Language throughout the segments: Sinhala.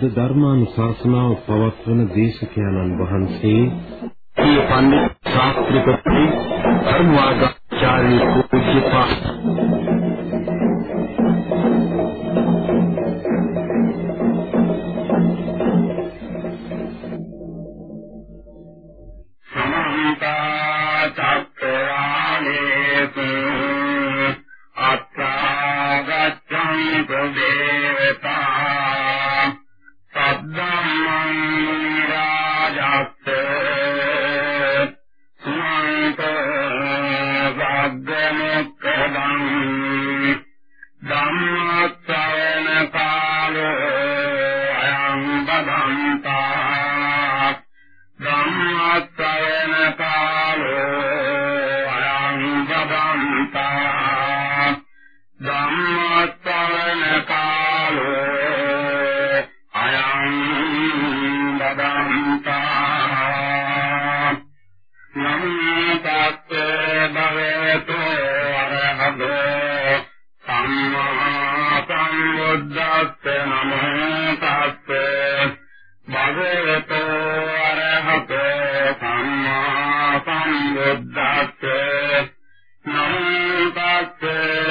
අද ධර්මානුශාසනාව පවත්වන දේශකයන්න් වහන්සේ ඊ පඬිත් ශාස්ත්‍රීය ධර්මවාදාචාර්ය පූජ්‍යපා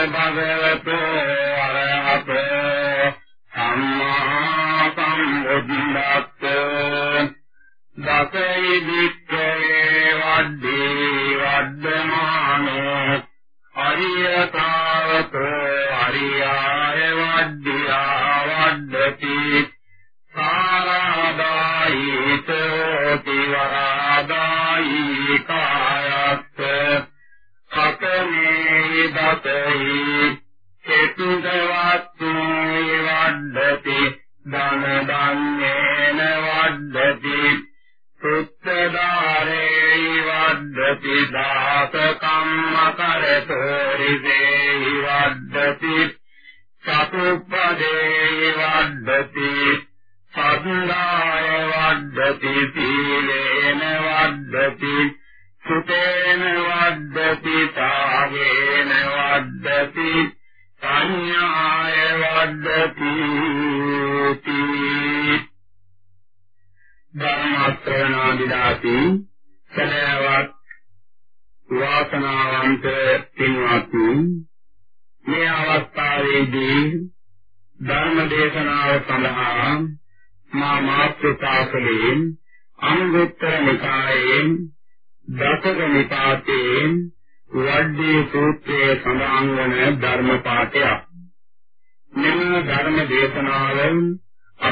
භගවතෝ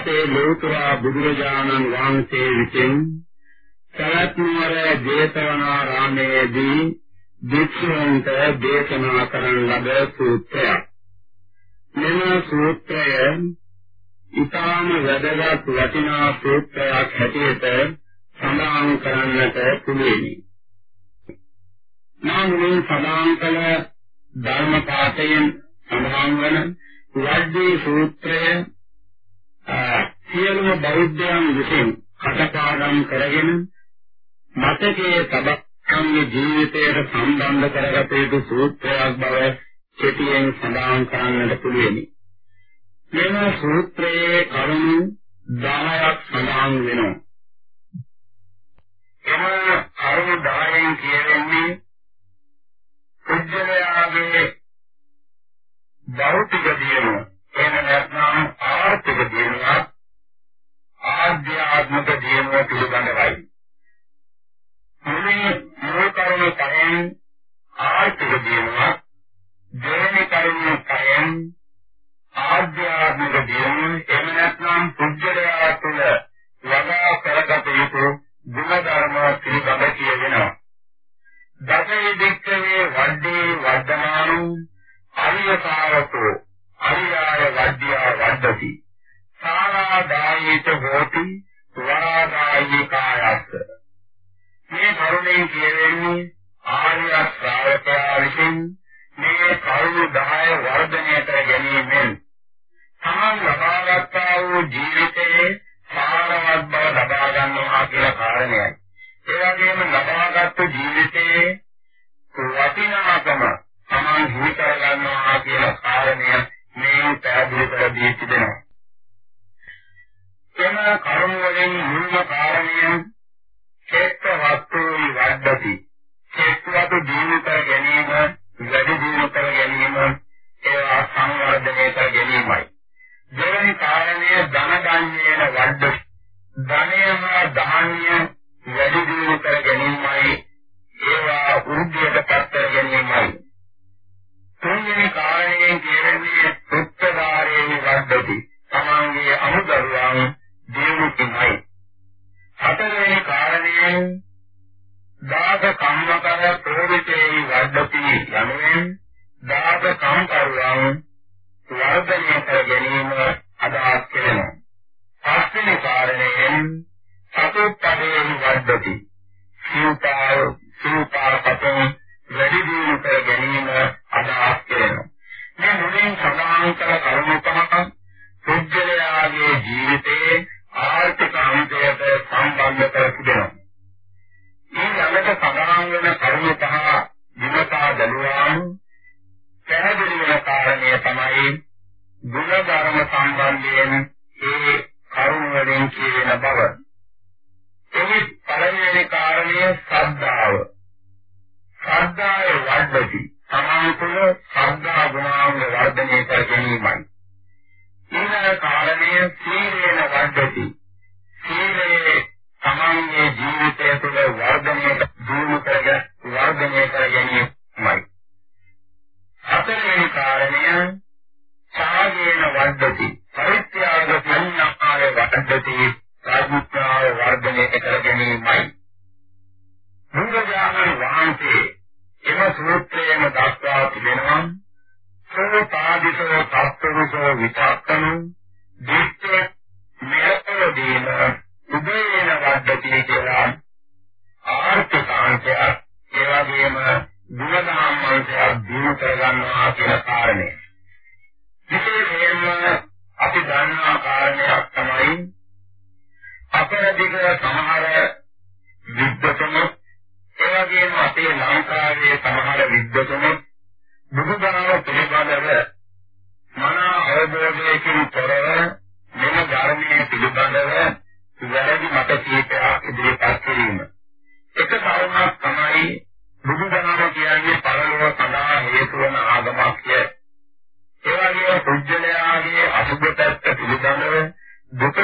වහන්සේ ලෞතර බුදුරජාණන් වහන්සේ විසින් සරත්නවර ජේතවනාරාමේදී භික්ෂුන්ට දේශනා කරන ලද සූත්‍රයක්. මෙම සූත්‍රය ඊටාම වැදගත් වටිනා සූත්‍රයක් හැටියට සඳහන් කරන්නට පුළුවනි. නාමයෙන් සඳහන් කළ ධර්ම පාඨයෙන් සඳහන් වන වජ්ජේ සූත්‍රය සියලුම බෞද්ධයන් විසින් කටපාඩම් කරගෙන මතකයේ සබක්කම්ගේ ජීවිතයට සම්බන්ධ කරගත යුතු සූත්‍රයක් බව කෙටියෙන් සඳහන් කරන්නට පුළුවනි. මෙම සූත්‍රයේ කරුණු 10ක් සඳහන් වෙනවා. එම කරුණු 10න් කියවෙන්නේ පුජ්‍යලයාගේ භෞතික දියුණුව එහෙම නැත්නම් ආර්ථික දියුණුවත් ආධ්‍යාත්මික දියුණුව පිළිබඳවයි. මේ නෝකරණ කරෙන් ආර්ථික දියුණුව, දේහි කරණ කරෙන් ආධ්‍යාත්මික දියුණුව එහෙම නැත්නම් පුද්ගලයා තුළ වඩා කරගත යුතු ගුණ ධර්ම පිළිබඳ කියනවා. දසේ දික්කේ වඩේ වර්ධමානෝ අරියකාරතෝ අරියාය වඩ්ඩියා වඩති සාරාදායිත හෝති වරාදායි කායස්ස මේ කරුණෙන් කියවෙන්නේ ආර්ය ශ්‍රාවකයා විසින් මේ කරුණු 10 වර්ධනය කර ගැනීමෙන් තමන් ලබාගත්තා වූ ජීවිතයේ සාරවත් බව ලබා ගන්නවා කියලා කාරණයයි. ඒ වගේම ලබාගත්තු ජීවිතයේ වටිනාකම තමන් හිතර ගන්නවා කියලා කාරණය මේ පැහැදිලි කර දී තිබෙනවා. එම කර්ම වලින් මුල්ම කාරණය ක්ෂේත්‍ර වස්තුයි වඩති. ක්ෂේත්‍රවතු දිනු කර ගැනීම, වැඩි දිනු කර ගැනීම, ඒවා සංවර්ධනය කර ගැනීමයි. දෙවැනි කාරණය ධන ගන්නේන වඩති. ධනයම ධාන්‍ය වැඩි දියුණු කර ගැනීමයි ඒවා වෘද්ධියට පත් කර ගැනීමයි තුන්වෙනි කාරණයෙන් කියන්නේ සුත්තදාරේ වර්ධති තමන්ගේ අමුදරුවන් දියුණු කිමයි හතරවෙනි කාරණයෙන් දාස කම්මකර ප්‍රෝවිතේ වර්ධති යනුවෙන් දාස කම්කරුවන් වර්ධනය කර ගැනීම අදහස් කරනවා පස්වෙනි කාරණයෙන් සතුත්පදයෙන් වර්ධති. සීතාව සීතාපතෙන් වැඩි දියුණු කර ගැනීම අදහස් කරනවා. මේ මුලින් සඳහන් කළ කරුණු පහක් පුද්ගලයාගේ ජීවිතයේ ආර්ථික අංශයට සම්බන්ධ කර තිබෙනවා. මේ ළඟට සඳහන් වෙන කරුණු පහ විමසා බැලුවාම පැහැදිලි වෙන කාරණය තමයි ගුණ ධර්ම සම්බන්ධයෙන් ඒ කරුණ වලින් කියන බව. එහි පළවෙනි කාරණය ශ්‍රද්ධාව. ශ්‍රද්ධාය වර්ධති. තමන් තුළ ශ්‍රද්ධා ගුණාංග වර්ධනය කර ගැනීමයි. ඊළඟ කාරණය සීලේන වර්ධති. සීලේ තමන්ගේ ජීවිතය තුළ වර්ධනය දිනු කරගෙන වර්ධනය කර ගැනීමයි. හතරවෙනි කාරණය ඡාගේන වර්ධති. පරිත්‍යාග සංඥාය වර්ධති. සාධිත්‍යාව වර්ධනය කර ගැනීමයි. බුදුරජාණන් වහන්සේ එම සූත්‍රයේම දක්වා තිබෙනවා සෝපාදිසෝ සත්පුරුෂෝ විචක්කන දිට්ඨ මෙරතදීන උදේන වද්දති කියලා ආර්ථිකාංශය ඒ වගේම ගුණධර්මංශය දිනු කරගන්නවා කියන කාරණය. විශේෂයෙන්ම අපි දන්නා කාරණයක් තමයි අපරදිග සමහර විද්වතුන් ඒ වගේම අපේ ලංකාවේ සමහර විද්වතුන් බුදුදහම පිළිබඳව මනා අවබෝධයකින් තොරව මෙම ධර්මයේ පිළිබඳව වැරදි මත කීපයක් ඉදිරිපත් කිරීම. එක කරුණක් තමයි බුදුදහම කියන්නේ පරලෝක සඳහා හේතු වන ආගමක් කිය. ඒ වගේම පුජ්‍යලයාගේ අසුබ පැත්ත පිළිබඳව දුක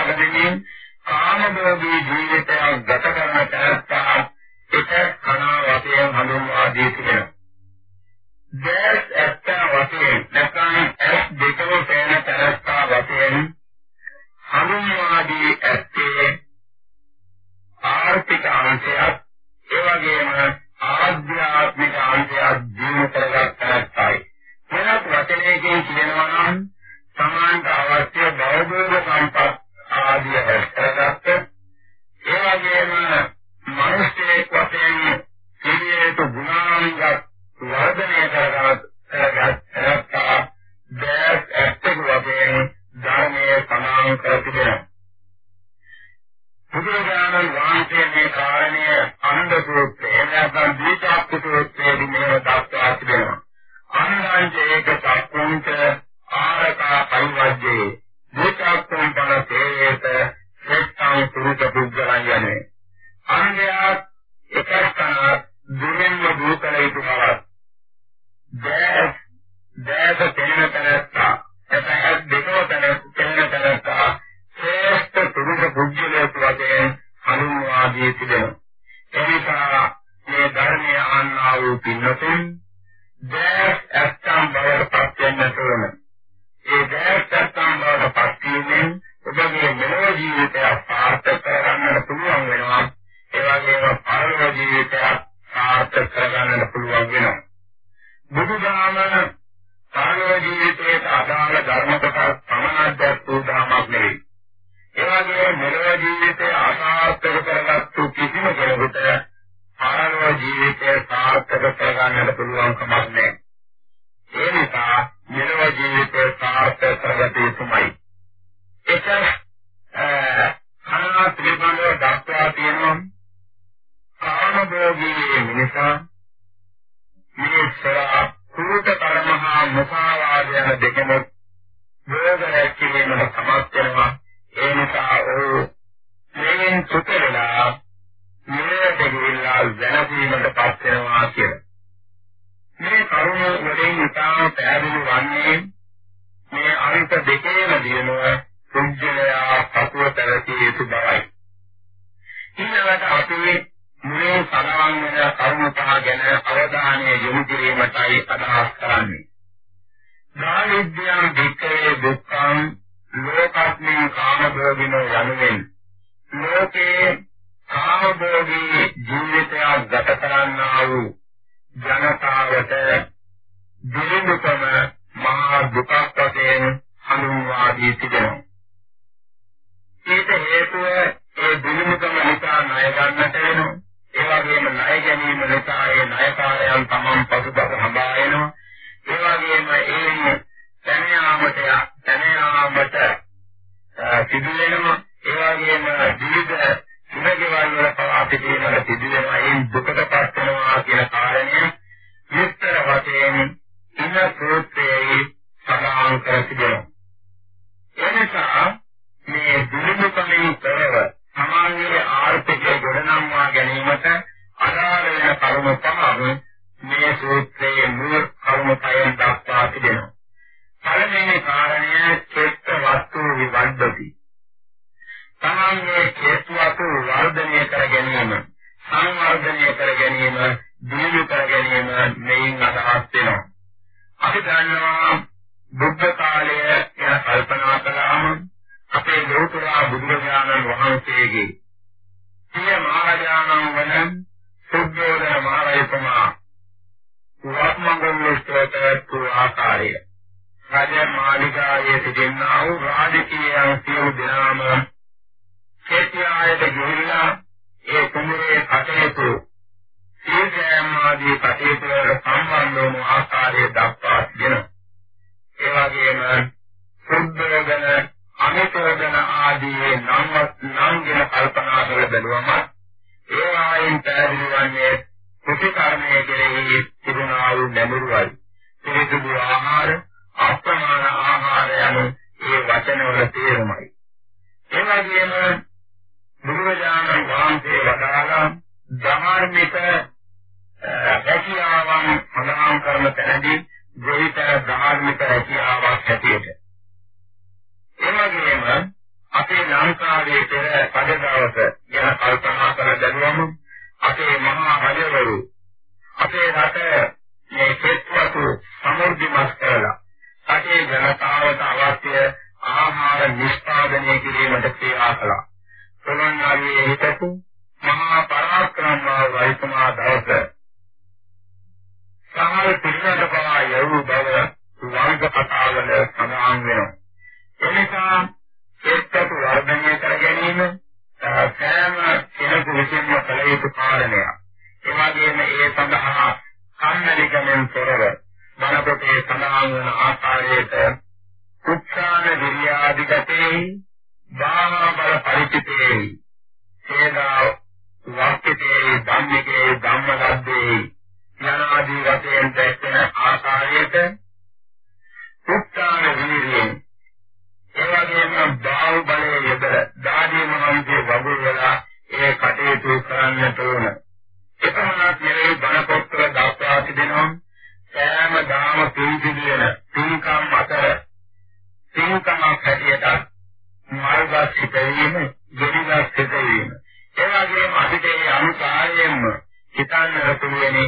ගොඩගසා ගැනීමෙන් කාමභෝගී ජීවිතයක් ගත කරන තැනත්තා එක කනා වශයෙන් හඳුන්වා දී තිබෙනවා. දැස් ඇත්ත වශයෙන් නැත්නම් ඇස් දෙකම පේන තැනත්තා වශයෙන් හඳුන්වා දී ඇත්තේ ආර්ථික අංශයක් ඒ වගේම ආධ්‍යාත්මික අංශයක් දිනු කරගත් නැත්නම් වෙනත් වචනයකින් කියනවා නම් සමාන්ත අවශ්‍ය බෞද්ධ සම්පත් ආදී හැස්කරගත්ත ඒ වගේම මිනිස්සේ වශයෙන් සියයට ගුණාංග වර්ධනය කරගත් කරගත් දැස් ඇත්තක වශයෙන් ධර්මයේ සමාන කර තිබෙනවා. බුදුරජාණන් වහන්සේ මේ කාරණය අනන්ද සූත්‍රයේ නැත්නම් දීපාක්ෂ සූත්‍රයේ මෙහෙම දක්වා තිබෙනවා. අනන්දයේ ඒක සක්කුන්ත ආරකා පරිවර්ජයේ මේකත්වම් බලතේත සෙත්තම් පුරුත පුද්ගලයන් යන්නේ. අන්‍යයා එකස්තන දුරින්ම භූතලයිතු බවත්. දැස් දැස තේන තරස්සා එතහත් දෙකෝ තරස් තේන තරස්සා ශ්‍රේෂ්ඨ පුරුත පුද්ගලයෙකු වශයෙන් හඳුන්වාදී තිබෙනවා. එනිසා මේ ධර්මයේ අන්නා වූ පින්නතුන් දැස් අස්තම් බවට පත් වෙන්නට ඕනේ. ඒ දැස් ඇත්තම් බවට පත් වීමෙන් ඔබගේ මෙලොව ජීවිතය සාර්ථක කරගන්නට පුළුවන් වෙනවා. ඒ වගේම පරලොව වචනවල තේරුමයි. ඒ වගේම බුදුරජාණන් වහන්සේ වදාළා ධාර්මික රැකියාවන් සඳහන් කරන තැනදී ගොවිතැන ධාර්මික රැකියාවක් හැටියට එවැගේම අපේ ලංකාවේ පෙර පදදවස ගැන කල්පනා කර බැලුවම අපේ මහා රජවරු අපේ රට මේ කෙත්වතු සමෘද්ධිමත් කරලා රටේ ජනතාවට අවශ්‍ය ආහාර නිෂ්පාදනය කිරීමට ක්‍රියා කළා. පොළොන්නරුවේ හිටපු මහා පරාක්‍රමබාහු රජතුමා දවස සමහර පිළිවෙලට පවා යවු බව වර්ග කතාවල සඳහන් වෙනවා. එනිසා එක්කත් වර්ධනය කර ගැනීම සෑම කෙනෙකු විසින්ම කළ යුතු කාරණයක්. ඒ වගේම ඒ සඳහා කම්මැලිකමෙන් තොරව මනපතේ සඳහන් වන ආකාරයට උත්සාහ විරියාදිගතේ බාහා බල පරිචිතේ සේදා වාක්‍යතේ ධම්මිකේ ධම්මගද්දේ යනාදී වශයෙන් දැක්වෙන ආකාරයට උත්සාහ විරියෙන් ඒ වගේම බාහුව බලයේ යෙද දාදී මහන්සිය වගුල් වෙලා ඒ කටයුතු කරන්නට ඕන. එපමණක් නෙවෙයි බණ පොත්වල දක්වා තිබෙනවා සෑම දාම පිළිපිළිවෙන පින්කම් අතර සිංහකමක් හැටියට මාර්ගාත් සිදුවීම, ගුණාත් සිදුවීම. ඒ වගේම අපිට මේ අනුකාරයෙන්ම හිතන්න පුළුවන්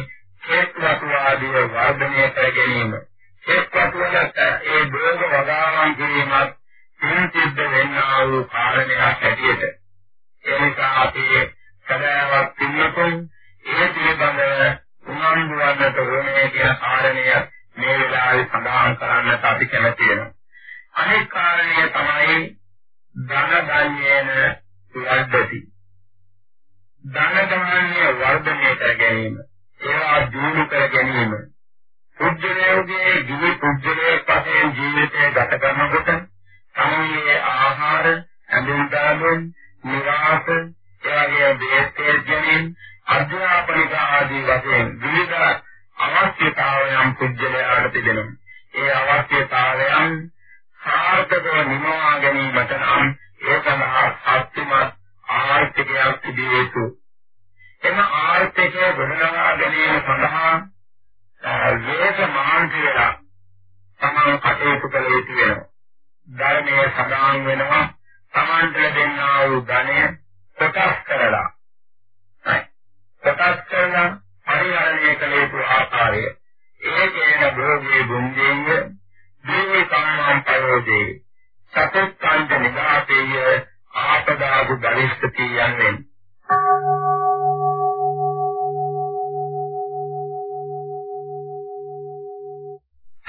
හේතුවාදී වර්ධනය කර ගැනීම.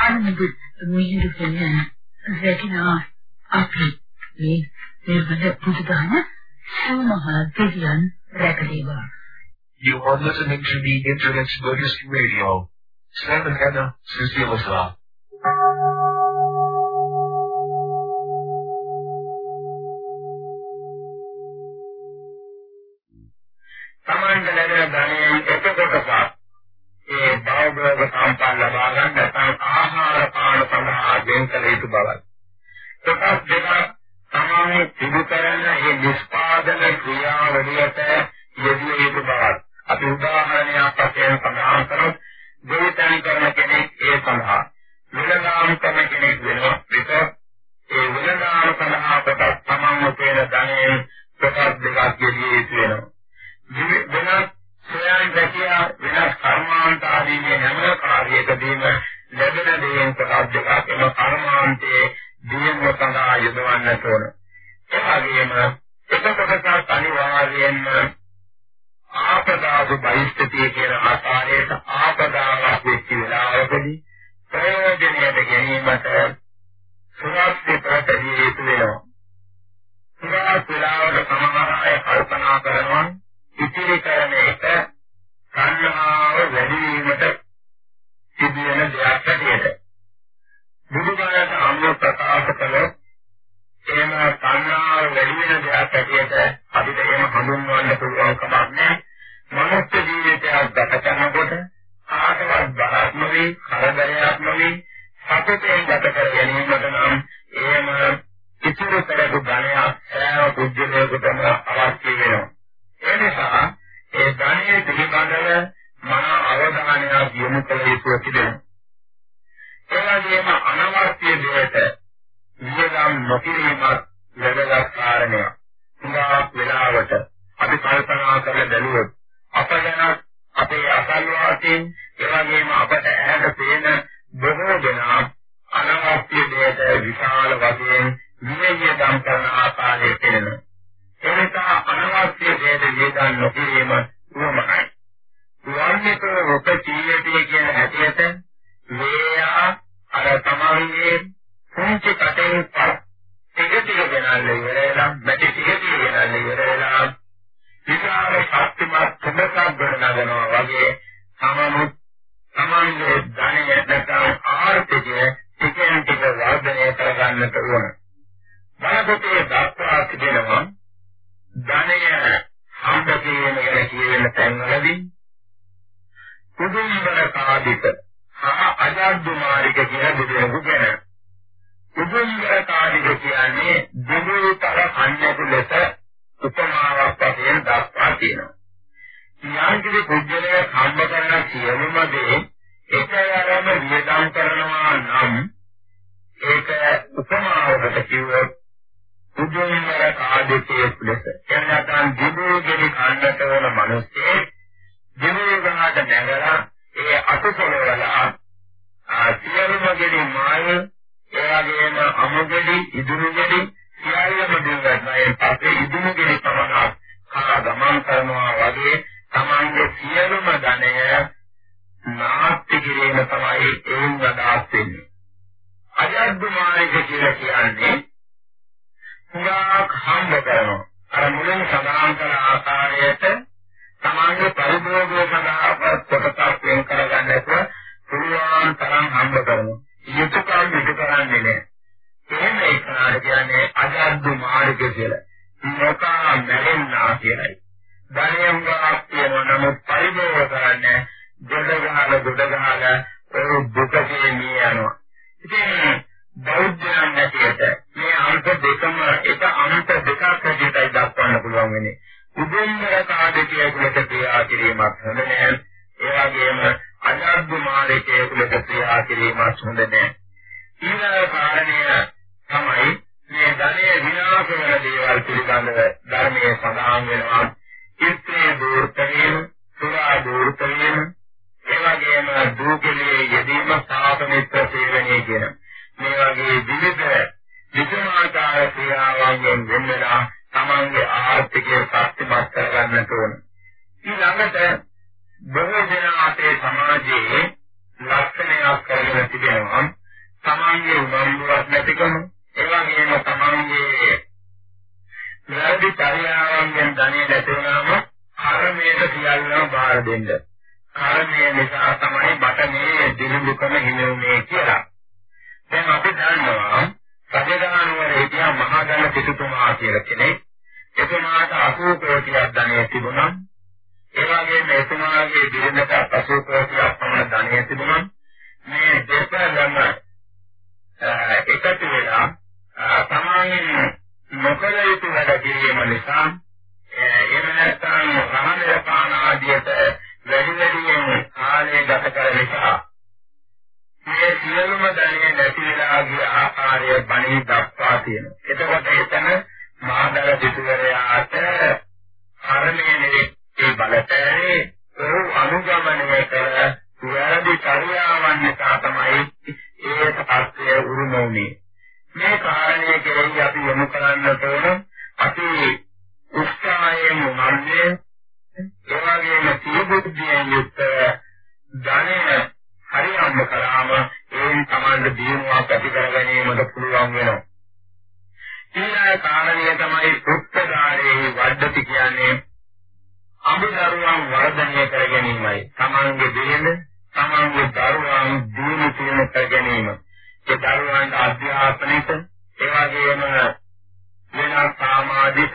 අනුබුත් අපි මේ පුදුදාන දෙවියන් You are listening to the Internet's Buddhist Radio. Seven Hanna, Cecilia Slav. වශයෙන් කළ යුතු බවයි. ප්‍රකාශ දෙකක් ලෙස උපමාවක් වශයෙන් දක්වා තියෙනවා. ඥානකේ පුද්ගලයා සම්බ කරන සියලුම දේ එකවරම විදන් කරනවා නම් ඒක උපමාවකට කිව්වොත් පුදුමර කාදිතේ ලෙස එන්නතන් දිවෝගේ කාණ්ඩට වන මිනිස්සේ දිවෝගහට නැගලා ඒ අකුසල වලලා ආ සියලුම ගෙඩි මාය එයාගේම අමුගෙඩි ඉදුරුගෙඩි සියල්ලම දෙවියන්ගෙන් පස්සේ ඉදුණු කෙනෙක් තමයි කා ගමන් කරනවා වගේ තමන්ගේ සියලුම ධනය නාස්ති කිරීම තමයි ඒන් අදහස් වෙන්නේ. අයද්දුමානික කියලා කියන්නේ පුරාක් හම්බ කරනවා. අර මුලින් සඳහන් කළ ආකාරයට තමන්ගේ පරිභෝගය සඳහා කොටසක් වෙන් කරගන්නකොට පුළුවන් තරම් හම්බ කරනවා. යුතුය කරන්නේ නැහැ. එහෙම එකනාට කියන්නේ අජාද්ද මාර්ග කියලා. නොකා මැරෙන්නා කියලයි. ධනියම් ගාක් කියනවා නමුත් පරිභව කරන්නේ දෙදගහල දෙදගහල ඒ දුකේ මිය යනවා. ඉතින් බෞද්ධයන් නැතිවට මේ අංක දෙකම එක අංක දෙකක් හැටියටයි දක්වන්න පුළුවන් වෙන්නේ. උදෙන්දර කාඩකයේ කුලක ක්‍රියා කිරීමක් හොඳ නැහැ. ඒ වගේම අජාද්ද මාර්ගයේ කුලක ක්‍රියා කිරීමක් හොඳ නැහැ. ඊළඟ කාරණය තමයි මේ ධනය විනාශ වෙන දේවල් පිළිබඳව ධර්මයේ සඳහන් වෙනවා. ඉස්ත්‍රේ දූර්තවීම, සුරා දූර්තවීම, ඒ වගේම දූකලයේ යෙදීම සාපමිත්‍ර සේවනයේ කියන මේ වගේ විවිධ විසමාකාර ක්‍රියාවන්ගෙන් වෙන්නලා තමන්ගේ ආර්ථිකය ශක්තිමත් කරගන්නට ඕන. ඊළඟට බොහෝ දෙනා අපේ සමාජයේ ලක්ෂණයක් කරගෙන තිබෙනවා. තමන්ගේ උනන්දුවක් නැතිකම, ඒ වගේම තමන්ගේ වැරදි චර්යාවන්ගෙන් ධනෙ නැතිවම කර්මයට සියල්ලම බාර දෙන්න. කර්මය නිසා තමයි මට මේ දිනුදුකම හිමෙන්නේ කියලා. දැන් අපි දන්නවා රජගහනුවර හිටියා මහා ධන සිටුතුමා කියලා කෙනෙක්. එතුමාට 80 කෝටියක් ධනය තිබුණා. ඒ වගේම එතුමාගේ බිරිඳට 80 කෝටියක් පමණ ධනය තිබුණා. මේ දෙපළම එකතු වෙලා තමන්ගේ නොකල යුතු වැඩ කිරීම නිසා එහෙම නැත්නම් රහමල පාන ආදියට වැඩි වැඩියෙන් කාලය ගත කරන නිසා මේ සියලුම ධනෙ නැති වෙලා ගිය ආකාරය බණී දක්වා තියෙනවා. එතකොට එතන මහදර සිටුවරයාට කර්මයේ නෙවෙයි බලතේ ඒ අනුගමනය කළ වැරදි චර්යාවන් නිසා තමයි ඒ තත්ත්වය උරුමෝනේ. මේ කාරණය කෙරෙහි අපි යොමු කරන්නට ඕන අපි උත්සාහයෙන් උනන්නේ ඒ වගේම සියබුද්ධියෙන් යුක්ත ධනය හරියම්ම කළාම ඒන් තමයි දිනුවක් ඇති කර ගැනීමට පුළුවන් වෙනවා. ඊළඟ කාරණය තමයි පුත්තදාරේ වඩති කියන්නේ අමුදරුවන් වර්ධනය කර ගැනීමයි. තමන්ගේ දෙයන තමන්ගේ දරුවන් දිනු තුන කර ගැනීම. ඒ දරුවන්ට අධ්‍යාපනික ඒ වගේම වෙනත් සමාජික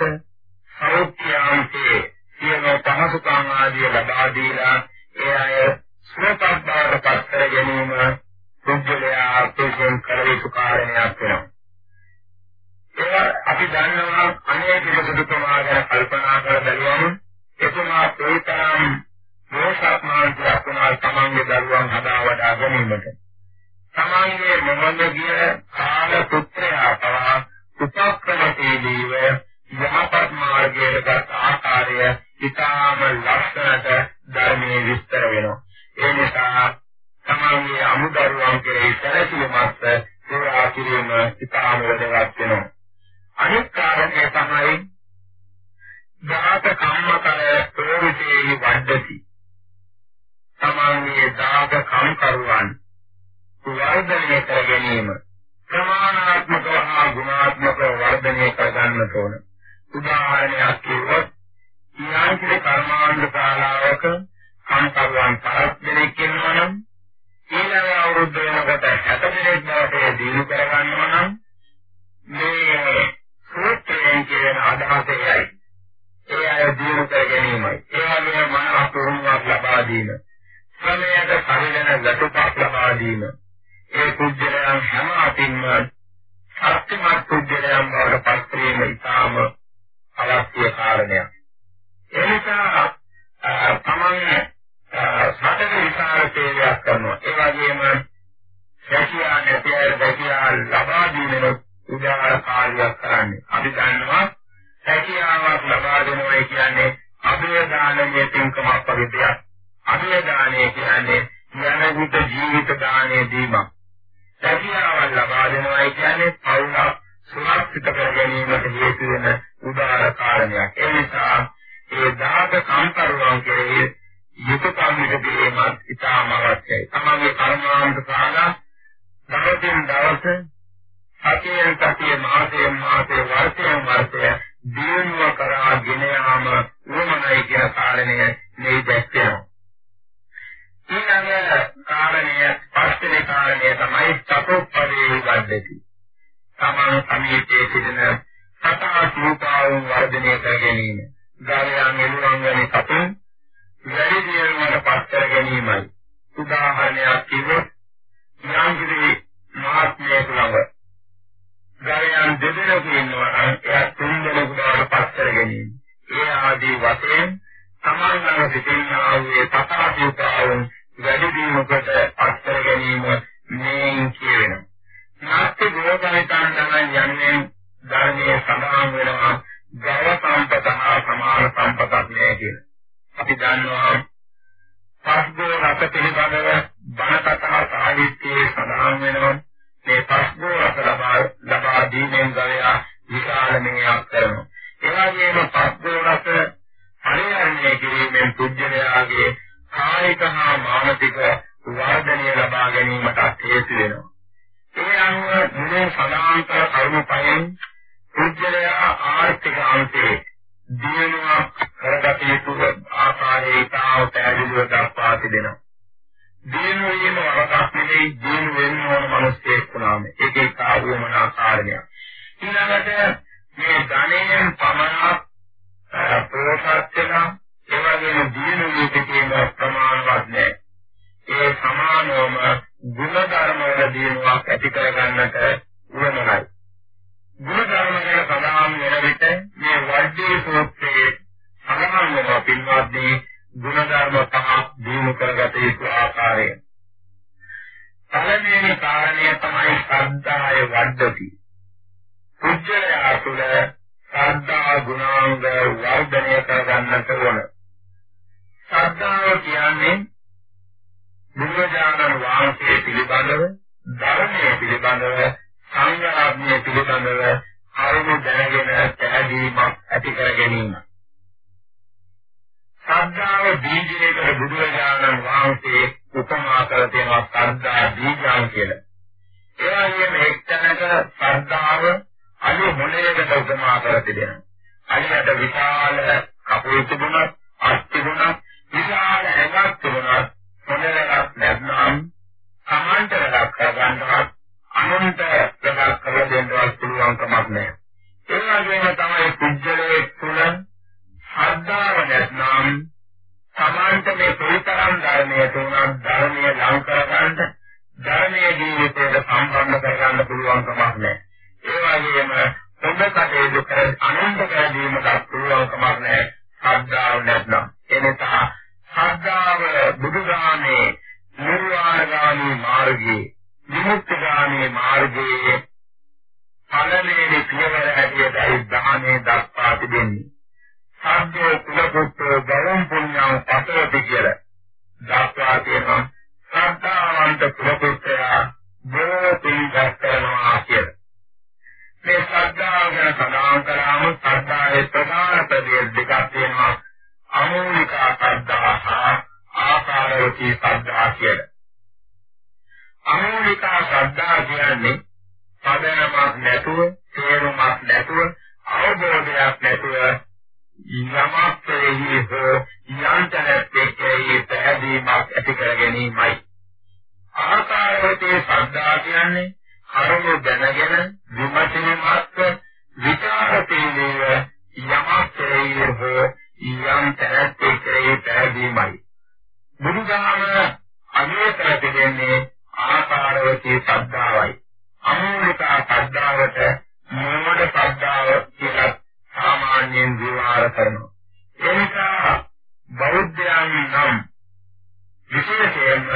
සෞඛ්‍යාන්තයේ සියලු පහසුකම් ආදිය ලබා දීලා ඒ අය සුවපත් බවට පත් කර ගැනීම පුද්ගලයා තුළින් කළ යුතු කාරණයක් වෙනවා. ඒ අපි දන්නවා අනේක සුදුතුමා ගැන කල්පනා කර බැලුවම එතුමා ප්‍රේතනම් මොහොතක්මාන්තියක් වුණා තමන්ගේ දරුවන් හදා වඩා ගැනීමට. තමන්ගේ මොමඳගිය කාල පුත්‍රයා පවා උපක්‍රමශීලීව යහපත් මාර්ගයට ගත් ආකාරය ඉතාම ලස්සනට ධර්මයේ විස්තර වෙනවා. ඒ නිසා තමන්ගේ අමුදරුවන් කෙරෙහි සැලකිලිමත් සේවා කිරීම ඉතාම වැදගත් වෙනවා. අනිත් කාරණය තමයි දාත කම්මකර ප්‍රවෘතියේ වඩති. තමන්ගේ දාත කම්කරුවන් වර්ධනය කර ගැනීම ප්‍රමාණාත්මකව හා ගුණාත්මකව වර්ධනය කර ගන්නට ඕන. උදාහරණයක් කිව්වොත් ඊළඟට කර්මාන්ත ශාලාවක කම්කරුවන් පහක් දෙනෙක් ඉන්නවා නම් ඊළඟ අවුරුද්ද වෙනකොට 60 දෙනෙක් බවට දිනු කර ගන්නවා නම් මේ සූත්‍රයෙන් කියන අදහසයි. ඒ අය දිනු කර ගැනීමයි. ඒ වගේම මනස පුරුණුවක් ලබා දීම. ශ්‍රමයට පරිණන ලතුපක් ලබා දීම. ඒ පුජ්‍යලයන් හැම අතින්ම සත්‍යමත් පුජ්‍යලයන් බවට පත් වීම ඉතාම අවශ්‍ය කාරණයක්. ඒ නිසා තමන් සතර විචාර සේවයක් කරනවා. ඒ වගේම රැකියා නැති අය රැකියා ලබා දීමේ උදාර කාර්යයක් කරන්නේ. අපි දන්නවා රැකියාවක් ලබා දෙනවා කියන්නේ අභයදානයේ තින්කමක් වගේ දෙයක්. අභයදානය කියන්නේ යනගුත ජීවිත දාණය දීමක්. රැකියාවක් ලබා දෙනවා කියන්නේ පවුලක් සුරක්ෂිත කර ගැනීමට හේතු වෙන උදාර කාරණයක්. ඒ නිසා ඒ දාත සම්පරුවන් කෙරෙහි යුතුයකම් ඉදිරියේමත් ඉතාම අවශ්‍යයි. තමගේ කර්මාන්ත සාලා දවසින් දවස සතියෙන් සතිය මාසයෙන් මාසය වර්ෂයෙන් වර්ෂය දිනුව කරා ගෙන යාම උවමනයි කියන කාරණය මේ දැක්වෙනවා. ඊළඟ කාරණය පස්වෙනි කාරණය තමයි චතුප්පදේ වද්දති. තමන් සමීපයේ සිටින සතා සූපාවන් වර්ධනය කර ගැනීම. ගාලයන් එළුවන් වැනි සතුන් වැඩි දියුණු ගැනීමයි. උදාහරණයක් කිව්වොත් යම්කිසි මහත්මයෙකු ළඟ ගායන් දෙදෙනෙකු ඉන්නවා නම් එයා තුන් දෙනෙකු බවට පත් කර ගැනීම. ඒ ආදී වශයෙන් තමන් ළඟ සිටිනා වූ තථාගතයන් වැඩි දියුණුවකට පත් කර ගැනීම මේ කියවෙනවා. නාස්ති ගෝධනිතාන් තමයි යන්නේ ධර්මයේ සඳහන් වෙනවා ගව සම්පත හා සමාන සම්පතක් නෑ කියලා. අපි දන්නවා පස්ගෝ රස පිළිබඳව බණ කතා සාහිත්‍යයේ සඳහන් වෙනවා මේ පස්ගෝ රස ලබා ලබා දීමෙන් ගවයා විශාල මෙහෙයක් කරනවා. ඒ වගේම පස්ගෝ රස පරිහරණය කිරීමෙන් පුජ්‍යලයාගේ කායික හා මානසික වර්ධනය ලබා ගැනීමට හේතු වෙනවා. ඒ අනුව මුලින් සදාන්තර කර්ම පහෙන් පුජ්‍යලයා ආර්ථික අංශයේ දිනුවක් කරගත යුතු ආකාරයේ තාව පැහැදිලිව දක්වා තිබෙනවා. දිනු වීම වරදක් නෙවෙයි දිනු වෙන්න ඕන මිනිස්සෙක් වුණාම ඒක ඒක ආවමනා කාරණයක්. ඊළඟට මේ ධනයෙන් පමණක් ප්‍රෝසත් වෙනා ඒ වගේම දිනු වීම ප්‍රමාණවත් නැහැ. ඒ සමානවම ගුණ ධර්ම වල දිනුවක් ඇති කරගන්නට උවමනයි. ගුණ ධර්ම ගැන සඳහන් වෙන විට මේ වර්ධේ සූත්‍රයේ සඳහන් වෙනවා පින්වත්නි ගුණ ධර්ම පහ දිනු කරගත යුතු ආකාරය. පළවෙනි කාරණය තමයි ශ්‍රද්ධාය වර්ධති. කුජලයා තුළ ශ්‍රද්ධා ගුණාංග වර්ධනය කරගන්නට ඕන. ශ්‍රද්ධාව කියන්නේ බුදුරජාණන් වහන්සේ පිළිබඳව ධර්මයේ පිළිබඳව සංඝරත්නය පිළිබඳව කරුණු දැනගෙන පැහැදීමක් ඇති කර ගැනීම. ශ්‍රද්ධාව බීජයකට බුදුරජාණන් වහන්සේ උපමා කර තියෙනවා ශ්‍රද්ධා බීජං කියලා. ඒ වගේම එක්තැනක ශ්‍රද්ධාව අලු මොළයකට උපමා කර තිබෙනවා. අලියට විශාල කපුල් තිබුණත්, අත් තිබුණත්, විශාල ඇඟක් තිබුණත්, මොළයක් නැත්නම් සමාන්තර වැඩක් කරගන්නවත් අනුන්ට ප්‍රකාශ කරලා දෙන්නවත් පුළුවන් කමක් නැහැ. ඒ වගේම තමයි කුජලයේ තුල ශ්‍රද්ධාව නැත්නම් සමාන්ත මේ පිළිතරම් ධර්මයේ තුනක් ධර්මයේ ලං කරගන්න ධර්මයේ ජීවිතයට සම්බන්ධ කරගන්න පුළුවන් කමක් නැහැ. ඒ වගේම හොඳ කටයුතු කර අනුන්ට කර දීමට පුළුවන් කමක් නැහැ. ශ්‍රද්ධාව නැත්නම්. එනිසා ශ්‍රද්ධාව බුදුදානේ නිර්වාණගාමී මාර්ගයේ විමුක්තිගාමී මාර්ගයේ පළවෙනි පියවර හැටියටයි දානේ දක්වා තිබෙන්නේ. සාධ්‍ය කුලපුත්‍ර ගෞරව පුණ්‍යං පතරති කියලා දක්වා තියෙනවා. ශ්‍රද්ධාවන්ත කුලපුත්‍රයා බෝධින් දක්වනවා කියලා. මේ ශ්‍රද්ධාව ගැන සඳහන් කළාම ශ්‍රද්ධාවේ ප්‍රධාන ප්‍රදේශ දෙකක් තියෙනවා. අමූලික ශ්‍රද්ධා හා ආකාරවතී ශ්‍රද්ධා කියලා. අමූලික ශ්‍රද්ධා කියන්නේ පදනමක් නැතුව, තේරුමක් නැතුව, අවබෝධයක් නැතුව යමක් කෙරෙහි හෝ යන්තනත් එක්කේ පැහැදීමක් ඇති කර ගැනීමයි. ආකාරවතී ශ්‍රද්ධා කියන්නේ කරුණු දැනගෙන විමසිනීමත් විචාරපීඩේව යමක් කෙරෙහි හෝ යම් තැනත් එක්කේ පැහැදීමයි. බුදුදහම අනුකර දෙන්නේ ආකාරවතී ශ්‍රද්ධාවයි. අමූලික ශ්‍රද්ධාවට මූල ශ්‍රද්ධාව කියලා සාමාන්‍යයෙන් විවහාර කරනවා. ඒ නිසා බෞද්ධයන් නම් විශේෂයෙන්ම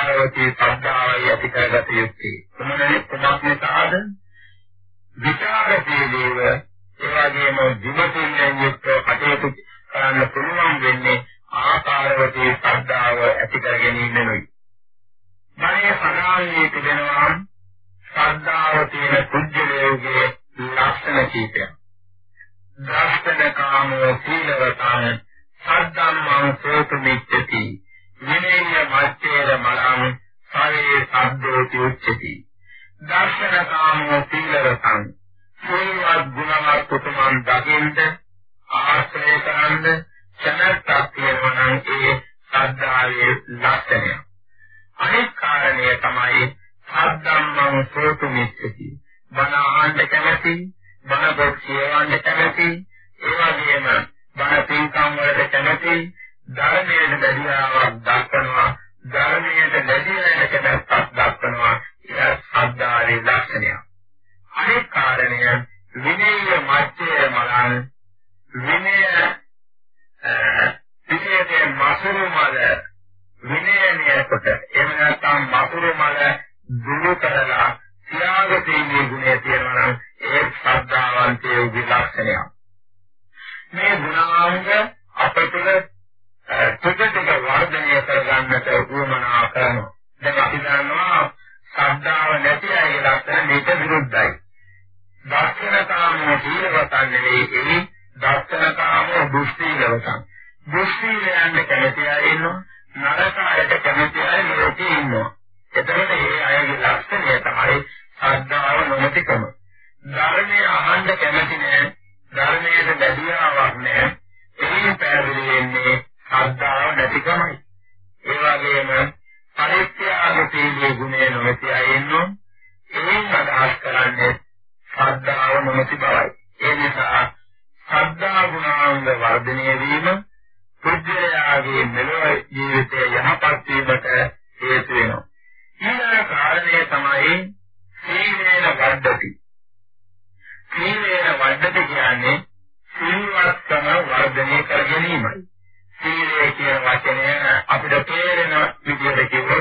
ආකාරවතී ශ්‍රද්ධාවයි ඇති කරගත යුත්තේ. කොමනේ කුමක් නිසාද? විචාරශීලීව ඒ වගේම විමසින්නෙන් යුක්ත කටයුතු කරන්න පුළුවන් වෙන්නේ ආකාරවතී ශ්‍රද්ධාව ඇති කර ගැනීමෙනුයි. මනේ සදාන්නේ තිබෙනවා ශ්‍රද්ධාව තියෙන කුජලයේ ලක්ෂණ කීපයක්. දර්ශන කාමෝ සීලවතං සද්ධම්මං සෝතුමිච්ඡති විනේය මච්ඡේර මලං සවේ සබ්දෝති උච්චති දර්ශන කාමෝ සීලවතං සීලවත් ගුණවත් උතුමන් දකින්ද ආශ්‍රය කරන්ද කැමැත්තක් තියෙනවා නම් ඒ ශ්‍රද්ධාවේ ලක්ෂණය. අනෙක් කාරණය තමයි සද්ධම්මං සෝතු මිච්ඡති. බණ අහන්න කැමැති, බණ පොත් කියවන්න කැමැති, ඒ වගේම බණ පින්කම් වලට කැමැති, ධර්මයේ බැදියාවක් දක්වන වචනය අපිට තේරෙන විදිහට කිව්වොත්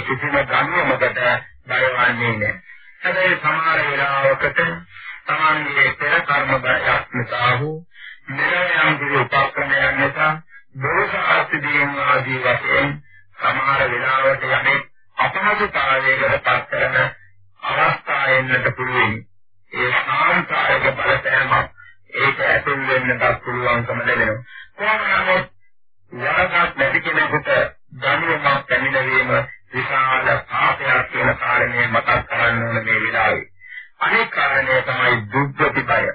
මේ කිසිම ධර්මයකට බයවන්නේ නැහැ. හැබැයි සමහර වෙලාවකට තමන්ගේ පෙර කර්ම බලයක් නිසා හෝ මෙලයන් උපක්‍රමයන් නිසා දෝෂ ආස්තිදීන් ආදී වශයෙන් සමහර වෙලාවට යන්නේ අපහසුතාවයකට පත් කරන අවස්ථා එන්නට පුළුවන්. ඒ සාන්තායක බලපෑමක් ඒක ඇතුල් වෙන්නත් පුළුවන්කම ලැබෙනවා. කොහොම නමුත් යනකත් නැති කෙනෙකුට ධර්මයක් පැමිණවීම විශාල පාපයක් කියන කාරණේ මතක් කරන්න ඕන මේ වෙලාවේ. අනෙක් කාරණය තමයි දුක්ගති බය.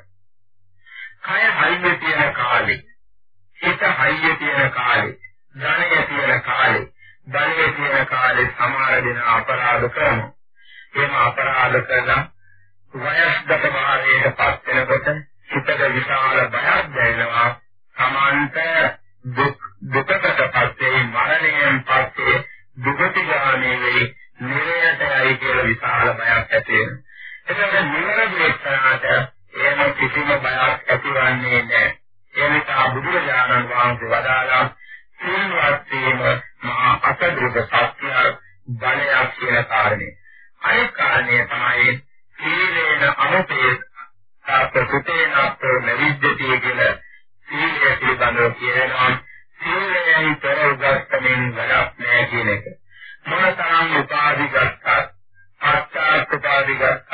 කය හයිය තියෙන කාලේ, හිත හයිය තියෙන කාලේ, ධනය තියෙන කාලේ, බලය තියෙන කාලේ සමහර දෙන අපරාධ කරනවා. එහෙම අපරාධ කරලා වයස්ගත භාවයට පත් වෙනකොට හිතට විශාල බයක් දැනෙනවා සමාන්ත දුක් දුකකට පස්සේ මරණයෙන් පස්සේ දුකට ගාමී වෙයි නිරයටයි කියලා විශාල බයක් ඇති වෙනවා. එතකොට නිවැරදි එක්තරාට එහෙම කිසිම බයක් ඇතිවන්නේ නැහැ. ඒ නිසා බුදුරජාණන් වහන්සේ වදාළා සිල්වත් වීම මහා අසදුක සත්‍ය බලයක් කියන කාරණේ. අනිත් කාරණය තමයි සීලේන අනුපේත සාපෘතේනත් නිවිද්‍යති කියලා සීලය පිළිබඳව කියනවා. මූලයයි පෙරවගස්තමින් වැඩක් නැහැ කියන එක. මොනතරම් උපාධිගතත්, අත්‍යන්ත උපාධිගතත්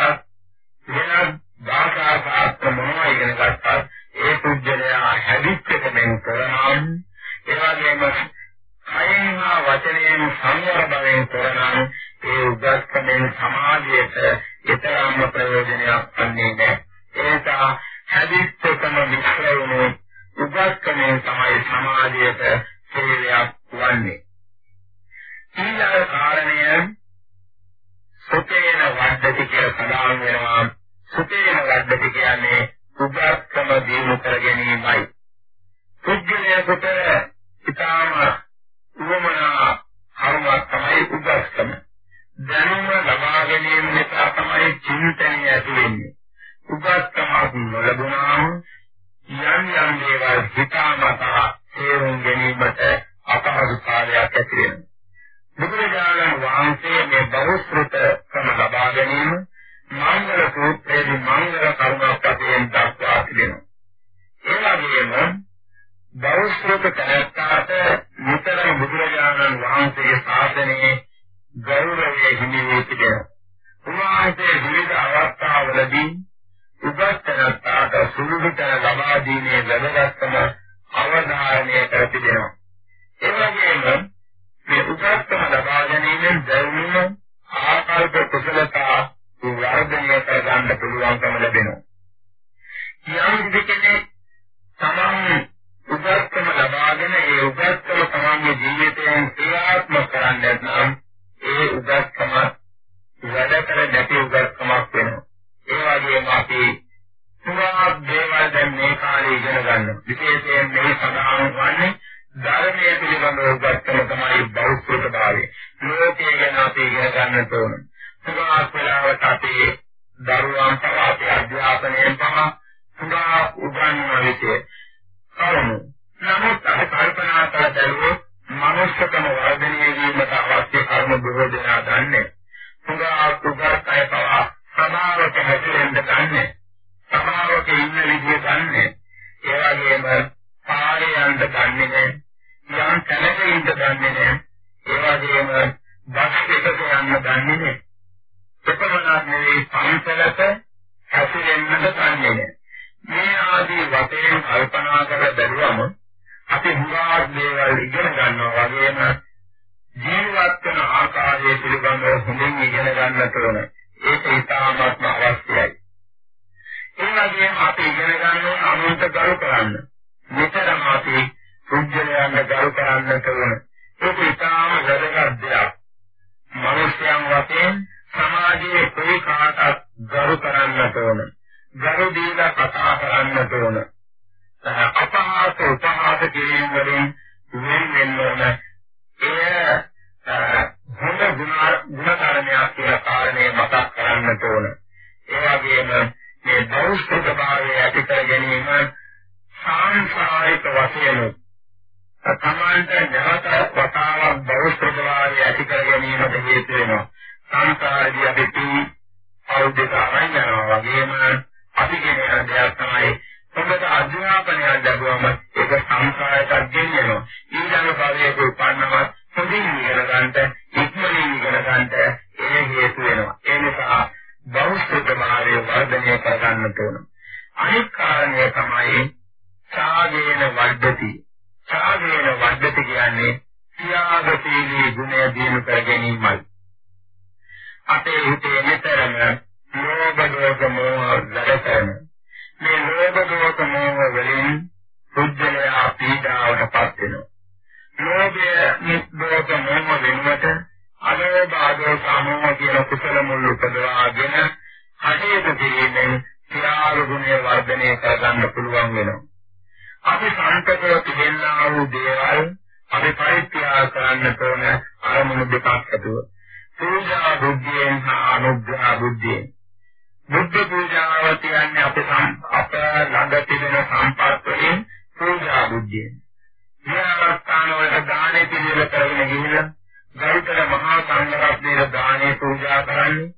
පූජා කරන්නේ.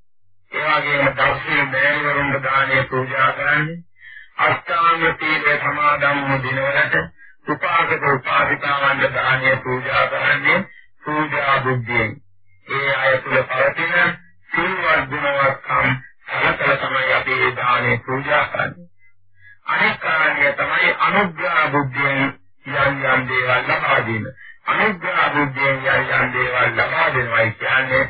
ඒ වගේම දර්ශී මෑණිවරුන්ට දානේ පූජා කරන්නේ. අෂ්ටාංග සීල සමාදන් වූ දිනවලට උපාසක උපාසිකාවන්ට දානීය පූජා කරන්නේ පූජා බුද්ධියෙන්. ඒ අය තුළ පවතින සිල්වත් ගුණවත්කම් සලකලා තමයි අපි ඒ දානේ පූජා කරන්නේ. අනෙක් කාරණය තමයි අනුග්‍රහ බුද්ධියෙන් යම් යම් දේවල් ලබා දෙන. අනුග්‍රහ බුද්ධියෙන් යම් යම් දේවල් ලබා දෙනවා කියන්නේ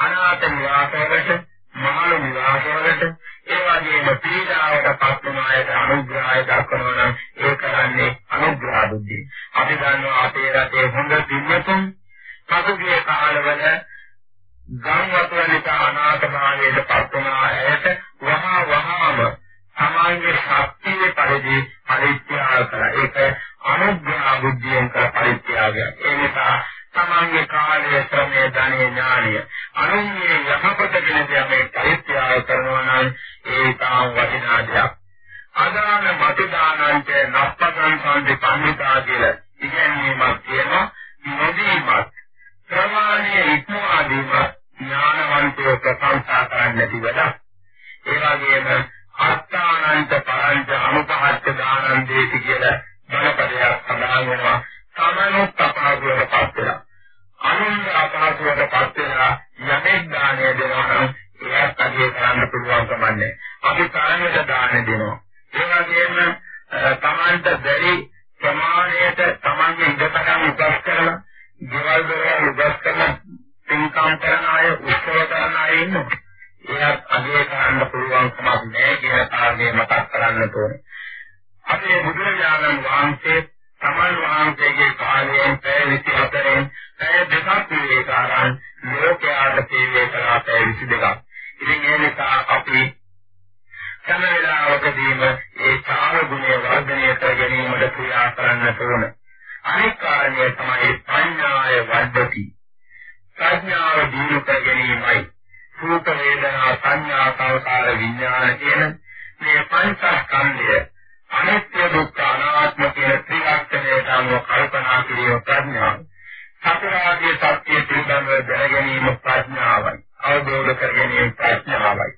අනාථ නිවාසවලට, මහලු නිවාසවලට ඒ වගේම පීඩාවට පත් වුණ අයට අනුග්‍රහය දක්වනවා නම් ඒ කරන්නේ අනුග්‍රහ බුද්ධිය. අපි දන්නවා අපේ රටේ හොඳ පින්වතුන් පසුගිය කාලවල ගම් වතුරලික අනාථ භාවයට පත් වුණ අයට වහා වහාම සමාජයේ ශක්තිය පරිදි පරිත්‍යාග කළා. ඒක අනුග්‍රහ බුද්ධියෙන් කළ පරිත්‍යාගයක්. ඒ නිසා තමන්ගේ කාලය ශ්‍රමය ධනෙ ඥානය අනුන්ගේ යහපත ගැන මේ පරිත්‍යාග කරනවා නම් ඒ තාම වටිනා දෙයක්. අදාන මතදානන්ත නප්පකං සම්දි පණ්ඩිතා කියලා ඉගැන්වීමක් තියෙනවා නොදීමත් ප්‍රමාණයේ ඉක්මවාදීම ඥානවන්තව ප්‍රශංසා කරන්න නැති වැඩක්. ඒ වගේම අත්තානන්ත පරංච අනුපහත්ත දානං දේති කියලා බණපදයක් සඳහන් වෙනවා. තමනුත් අපහසුවටපත් වෙනවා. අනුන්ට අපහසුවටපත් වෙනවා යමෙක් දානය දෙනවා නම් එයාත් අගේ කරන්න පුළුවන් කමන්නේ. අපි තරමට දාන දෙනවා. ඒ වගේම තමන්ට බැරි ප්‍රමාණයට තමන්ගේ ඉඩකඩම් උපස් කරලා, ගෙවල් දොරවල් උපස් කරලා පින්කම් කරන අය, උත්සව කරන අය ඉන්නවා. එයාත් අගේ කරන්න පුළුවන් කමක් නැහැ කියන කාරණේ මතක් කරන්න ඕනේ. අපේ බුදුරජාණන් වහන්සේ තමන් වහන්සේගේ කාලයෙන් පැය 24න් පැය දෙකක් විවේකාරන් ලෝකයාට සේවය කළා පැය 22ක්. ඉතින් ඒ නිසා අපි සෑම වෙලාවකදීම ඒ කාම ගුණය වර්ධනය කර ගැනීමට ක්‍රියා කරන්නට ඕන. අනෙක් කාරණය තමයි පඤ්ඤාය වර්ධති. ප්‍රඥාව දිනු කර ගැනීමයි. රූප වේදනා සංඥා සංකාර විඥාන කියන මේ පංචස්කන්ධය අනිත්‍ය දුක්ඛ අනාත්ම කියන ත්‍රිලක්ෂණයට අනුව කල්පනා කිරීම ප්‍රඥාව. සතරාගයේ සත්‍ය පිළිබඳව දැන ගැනීම ප්‍රඥාවයි. අවබෝධ කර ගැනීම ප්‍රඥාවයි.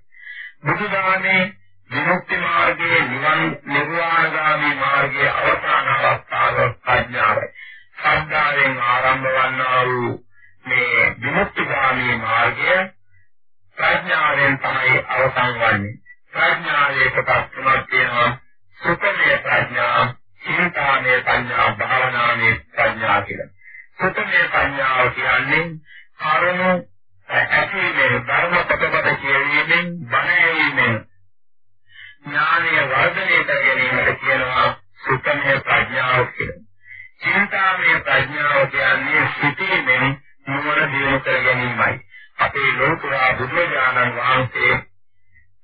බුදුදානේ විමුක්ති මාර්ගයේ නිවන් නිර්වාණගාමී මාර්ගයේ අවසාන අවස්ථාව ප්‍රඥාවයි. සද්ධායෙන් ආරම්භ වන්නා වූ මේ විමුක්තිගාමී මාර්ගය ප්‍රඥාවෙන් තමයි අවසන් වන්නේ. ප්‍රඥාවේ කොටස් තුනක් තියෙනවා. සුතමේ ප්‍රඥා, චින්තාමේ ප්‍රඥා, භාවනාමේ ප්‍රඥා කියලා. සුතමේ ප්‍රඥාව කියන්නේ කරුණු ඇතිවෙන ධර්ම පොතපත කියවීමෙන් බණීමෙන් ඥානය වර්ධනය කර ගැනීමට කියනවා සුතමේ ප්‍රඥාව කියලා. චින්තාමේ ප්‍රඥාව කියන්නේ සිටීමෙන් නුවණ දියුණු කර ගැනීමයි. අපේ ලෝතුරා බුදුරජාණන් වහන්සේ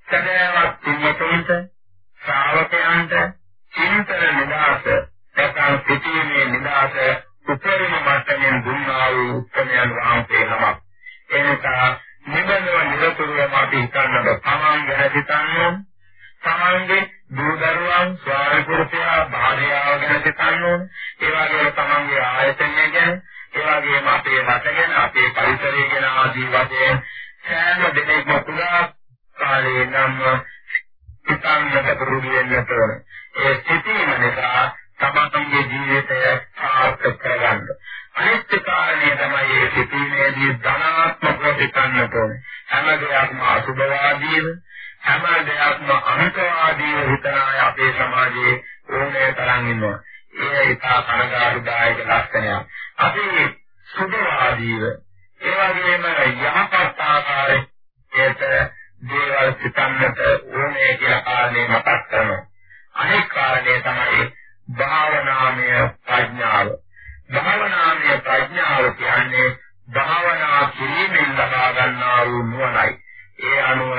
සදාවත් තුන්වතුන්ට ශ්‍රාවකයන්ට චින්තන නිදාස නැත්නම් සිටීමේ නිදාස උපරිම මට්ටමින් දුන්නා වූ උත්තරයන් වහන්සේ නමක්. ඒ නිසා නිබඳව නිරතුරුවම අපි හිතන්නට තමන් ගැන හිතන්න තමන්ගේ දූ දරුවන් ස්වාමි පුරුෂයා භාර්යාව ගැන හිතන්න ඕන. ඒ වගේම තමන්ගේ ආයතනය ගැන, ඒ වගේම අපේ රට ගැන, අපේ පරිසරය ගැන ආදී වශයෙන් සෑම දෙයක්ම පුරා කාලේ නම් හිතන්නට පුරුදු වෙන්නට ඕන. ඒ සිටීම නිසා තමන්ගේ ජීවිතය සාර්ථක කරගන්න. අනිත් කාරණේ තමයි මේ සිටීමේදී ධනාත්මකව හිතන්නට ඕන. හැම දෙයක්ම අසුභවාදීව, හැම දෙයක්ම අනිත්‍යවාදීව හිතන අය අපේ සමාජයේ ඕනෑ තරම් ඉන්නවා. ඒ ඉතා කනගාටුදායක ලක්ෂණයක්. අපි සුභවාදීව ඒ වගේම යහපත් ආකාරයට දේවල් සිතන්නට ඕනේ කියලා කාරණේ මතක් කරනවා. අනෙක් කාරණේ තමයි භාවනාමය ප්‍රඥාව. භාවනාමය ප්‍රඥාව කියන්නේ භාවනා කිරීමෙන් ලබා ගන්නා වූ නුවණයි. ඒ අනුව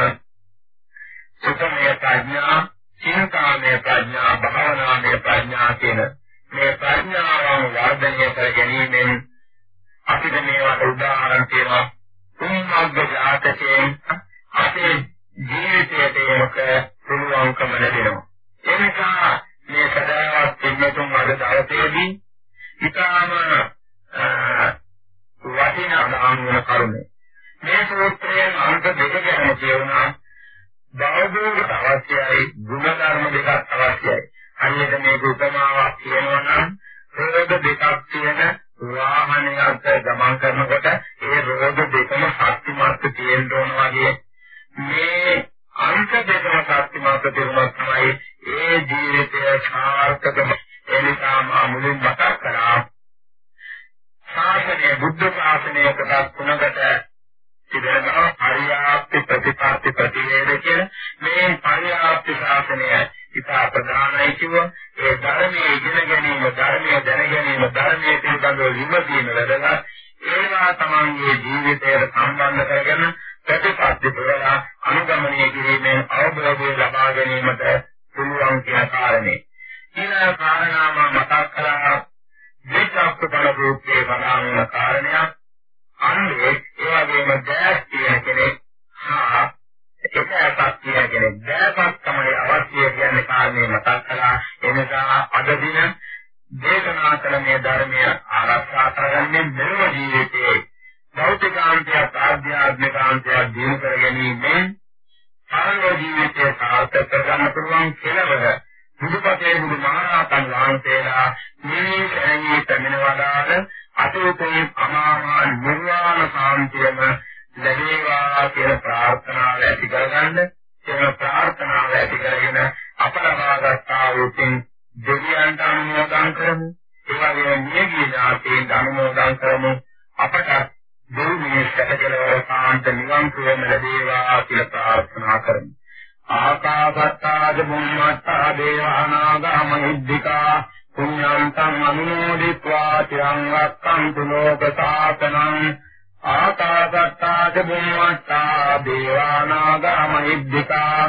සුතමේ ප්‍රඥා, චින්තාමේ ප්‍රඥා, භාවනාමේ ප්‍රඥා කියන මේ ප්‍රඥාවන් වර්ධනය කර ගැනීමෙන් අපිට මේවා උදාහරණ තියෙනවා. උන්මග්ග ජාතකයෙන් අපේ ජීවිතයට එමක පුළුවන්කම ලැබෙනවා. ඒ නිසා මේ සදාවත් පින්නතුන් අද දවසේදී ඊටාම වටිනා දාන වෙන කරුණ. මේ සූත්‍රයෙන් අංක දෙක ගැන කියුණා. බෞද්ධයට අවශ්‍යයි ගුණ ධර්ම දෙකක් අවශ්‍යයි. අන්නේද මේ උපමාවක් කියනවා නම් රෝග දෙකක් තියෙන වාහනයක ගමන් කරනකොට ඒ රෝග දෙකම ශක්තිමත් තියෙන්න ඕන වගේ. මේ අංක දෙකම ශක්තිමත් තිරුණොත් තමයි ඒ ජීවිතය සාර්ථකම. එනිසා මා මුලින් මතක් කළා ශාසනය බුද්ධ ශාසනයකට තුනකට තිබෙනවා පරියාප්ති ප්‍රතිපatti ප්‍රතිවේද කියන මේ පරියාප්ති ශාසනය ඉතා ප්‍රධානයි කිව්ව. ඒ ධර්මයේ ඉගෙන ගැනීම ධර්මයේ දැන ගැනීම ධර්මයේ පිළිබඳව විමසීම වැදගත්. ඒවා තමන්ගේ ජීවිතයට සම්බන්ධ කරගෙන ප්‍රතිපatti පුරලා අනුගමනය කිරීමෙන් අවබෝධය ලබා ගැනීමට පුළුවන් කියන කාරණේ. ඊළඟ කාරණාව මතක් කළා. විචක්ක බල රූපේ වදාන කාරණයක්. අන්නේ ඒ වගේම දැස් කියන කෙනෙක් හා එක එකක් කියන කෙනෙක් දැසක් තමයි අවශ්‍ය කියන්නේ කාරණේ මතක් කළා එනිසා අද දින දේශනා කළ මේ ධර්මය ආරක්ෂා කරගන්නේ මෙලොව ජීවිතයේ භෞතිකාන්තයක් ආධ්‍යාත්මිකාන්තයක් දිනු කර ගැනීමෙන් පරලෝක ජීවිතය සාර්ථක කරගන්න පුළුවන් කෙලවර බුදුපතේ බුදුමහරහතන් වහන්සේලා මේ සැරණී පැමිණවදාළ අතෝතේ අමාමා නිර්වාණ සාන්තියම ලැබේවා කියලා ප්‍රාර්ථනාව ඇති කරගන්න ඒ ප්‍රාර්ථනාව ඇති කරගෙන අපලවාගත්තා වූ දෙවියන්ට අනුමෝදන් කරමු. ඒ වගේම නියගී ඥාතීන්ට අනුමෝදන් කරමු. අපට දෙවියන් සැකකලවර සාන්ත නිවන් සුවම ලැබේවා කියලා ප්‍රාර්ථනා කරමු. ආකාසත්තාද බුම්මත්තා දේවානාගා මහිද්దికා පුඤ්ඤන්තං අනුමෝදිत्वा තිරං රක්ඛන්තු ලෝක සාසනං ආකාසත්තාද බුම්මත්තා දේවානාගා මහිද්దికා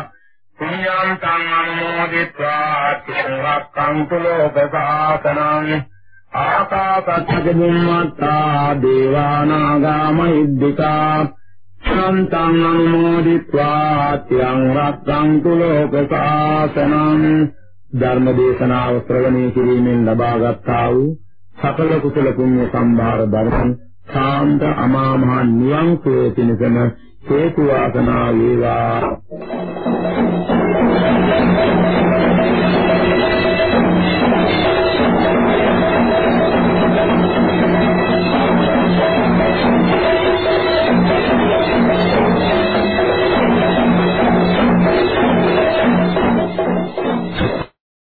පුඤ්ඤන්තං අනුමෝදිत्वा තිරං රක්ඛන්තු ලෝක සාසනං ආකාසත්තාද බුම්මත්තා දේවානාගා මහිද්దికා සම්තං අනුමෝදිत्वा තියං රක්ඛන්තු ලෝක සාසනං ධර්ම දේශනාව ශ්‍රවණය කිරීමෙන් ලබාගත්තා වූ සකල කුසල පුණ්‍ය සම්භාර ධර්ම සාන්ත අමා මහ නිවන් සුවය පිණිසම හේතු වාසනා වේවා